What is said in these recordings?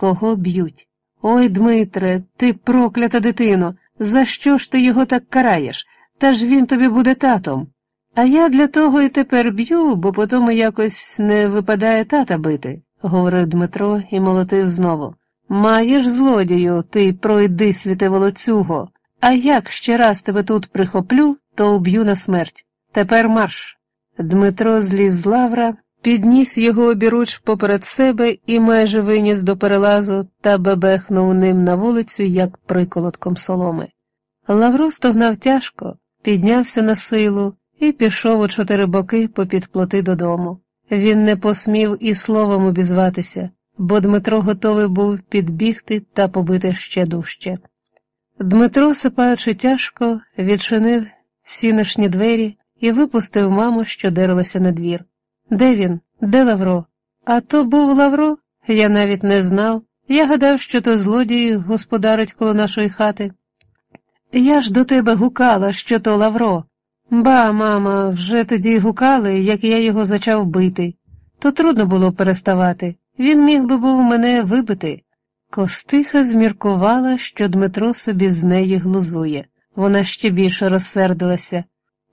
кого б'ють. Ой, Дмитре, ти проклята дитино, за що ж ти його так караєш? Та ж він тобі буде татом. А я для того і тепер б'ю, бо потому якось не випадає тата бити, говорив Дмитро і молотив знову. Маєш злодію, ти пройди світе волоцюго, а як ще раз тебе тут прихоплю, то уб'ю на смерть. Тепер марш. Дмитро зліз з лавра, підніс його обіруч поперед себе і майже виніс до перелазу та бебехнув ним на вулицю, як приколотком соломи. Лавро стогнав тяжко, піднявся на силу і пішов у чотири боки попід плоти додому. Він не посмів і словом обізватися, бо Дмитро готовий був підбігти та побити ще дужче. Дмитро, сипаючи тяжко, відчинив сіношні двері і випустив маму, що дерлася на двір. Де він? Де Лавро? А то був Лавро? Я навіть не знав. Я гадав, що то злодій господарить коло нашої хати. Я ж до тебе гукала, що то Лавро. Ба, мама, вже тоді гукали, як я його зачав бити. То трудно було переставати. Він міг би був мене вибити. Костиха зміркувала, що Дмитро собі з неї глузує. Вона ще більше розсердилася.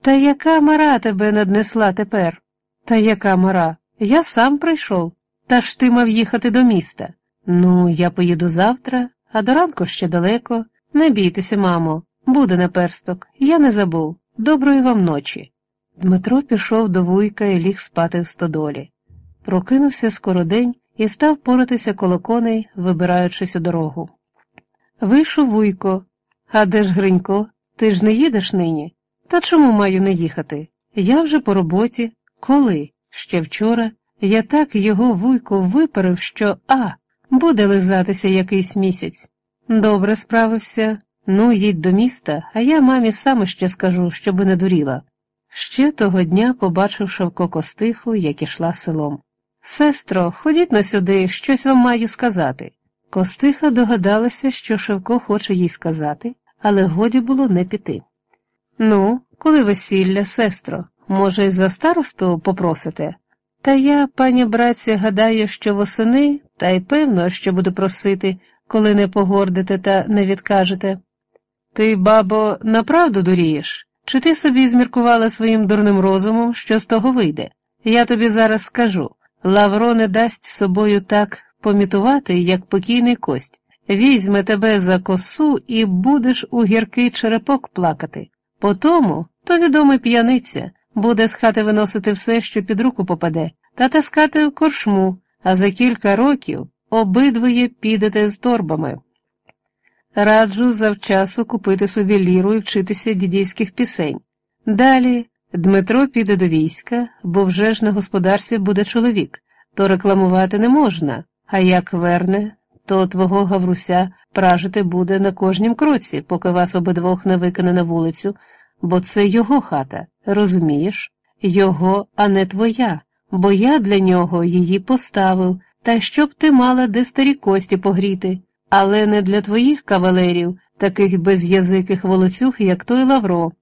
Та яка мара тебе наднесла тепер? Та яка мара? Я сам прийшов. Та ж ти мав їхати до міста. Ну, я поїду завтра, а до ранку ще далеко. Не бійтеся, мамо, буде наперсток, я не забув. Доброї вам ночі. Дмитро пішов до вуйка і ліг спати в стодолі. Прокинувся скоро день і став поратися коло коней, вибираючись у дорогу. Вийшов вуйко. А де ж Гринько? Ти ж не їдеш нині? Та чому маю не їхати? Я вже по роботі. Коли? Ще вчора. Я так його вуйко випарив, що а, буде лизатися якийсь місяць. Добре справився. Ну, їдь до міста, а я мамі саме ще скажу, щоби не дуріла. Ще того дня побачив Шевко Костиху, як ішла селом. Сестро, ходіть на сюди, щось вам маю сказати. Костиха догадалася, що Шевко хоче їй сказати, але годі було не піти. Ну, коли весілля, сестро, може, й за старосту попросите? Та я, пані братці, гадаю, що восени, та й певно, що буду просити, коли не погордите та не відкажете. Ти, бабо, направду дурієш? Чи ти собі зміркувала своїм дурним розумом, що з того вийде? Я тобі зараз скажу Лавро не дасть собою так помітувати, як покійний кость. Візьме тебе за косу і будеш у гіркий черепок плакати. Потому то відомий п'яниця, буде з хати виносити все, що під руку попаде, та таскати в коршму, а за кілька років обидвоє підете з торбами. Раджу завчасу купити собі ліру і вчитися дідівських пісень. Далі Дмитро піде до війська, бо вже ж на господарстві буде чоловік, то рекламувати не можна, а як верне, то твого Гавруся пражити буде на кожнім кроці, поки вас обидвох не викине на вулицю, бо це його хата, розумієш? Його, а не твоя, бо я для нього її поставив, та щоб ти мала де старі кості погріти але не для твоїх кавалерів, таких без'язиких волоцюг, як той Лавро.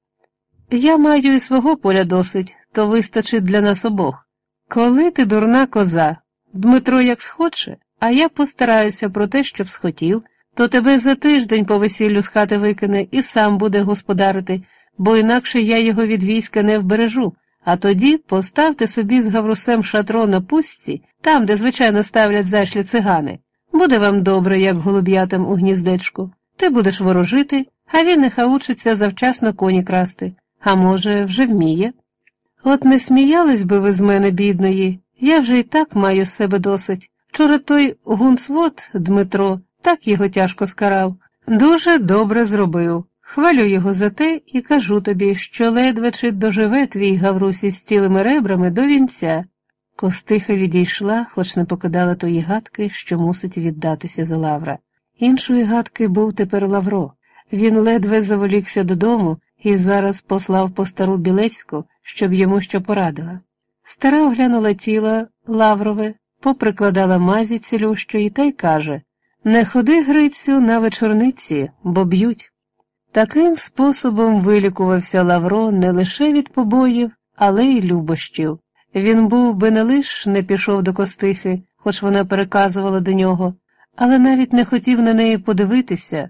Я маю і свого поля досить, то вистачить для нас обох. Коли ти дурна коза, Дмитро як схоче, а я постараюся про те, щоб схотів, то тебе за тиждень по весіллю з хати викине і сам буде господарити, бо інакше я його від війська не вбережу. А тоді поставте собі з Гаврусем шатро на пустці, там, де звичайно ставлять зашлі цигани. Буде вам добре, як голуб'ятам у гніздечку. Ти будеш ворожити, а він нехай учиться завчасно коні красти, а може, вже вміє. От не сміялись би ви з мене, бідної, я вже і так маю з себе досить. Вчора той гунцвод Дмитро так його тяжко скарав. Дуже добре зробив. Хвалю його за те і кажу тобі, що ледве чи доживе твій Гаврусі з цілими ребрами до вінця. Костиха відійшла, хоч не покидала тої гадки, що мусить віддатися за Лавра. Іншої гадки був тепер Лавро. Він ледве заволікся додому і зараз послав по стару Білецьку, щоб йому що порадила. Стара оглянула тіло Лаврове, поприкладала мазі цілющої та й каже Не ходи, Грицю, на вечорниці, бо б'ють. Таким способом вилікувався Лавро не лише від побоїв, але й любощів. Він був би не лиш не пішов до костихи, хоч вона переказувала до нього, але навіть не хотів на неї подивитися,